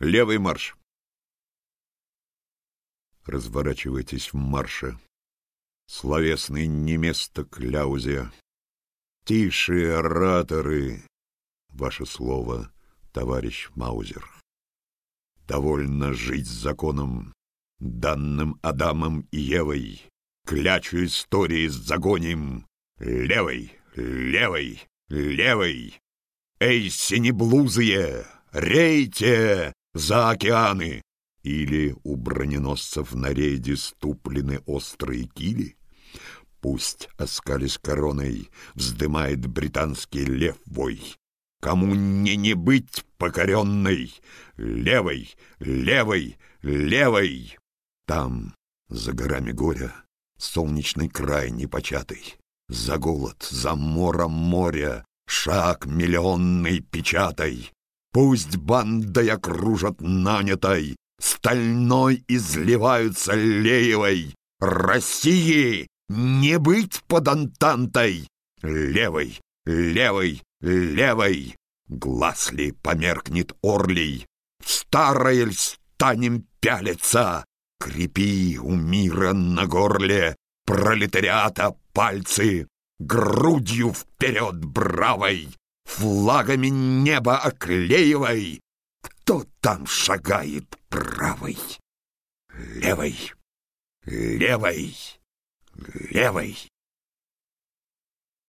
Левый марш. Разворачивайтесь в марше. Словесный не место кляузе. Тише, ораторы, ваше слово, товарищ Маузер. Довольно жить законом, данным Адамом и Евой. Клячу истории с загоним. Левой, левой, левой. Эй, синеблузые, рейте за океаны! Или у броненосцев на рейде ступлены острые кили? Пусть, оскались короной, вздымает британский лев вой. Кому не не быть покоренной? Левой, левой, левой! Там, за горами горя, солнечный край непочатый. За голод, за мором моря, шаг миллионный печатай. Пусть бандой окружат нанятой, Стальной изливаются леевой. России не быть под антантой. Левой, левой, левой. Глаз ли померкнет орлей? Старое ль станем пялиться? Крепи у мира на горле пролетариата пальцы, Грудью вперед бравой, флагами небо оклеивай. Кто там шагает правой? Левой, левой, левой.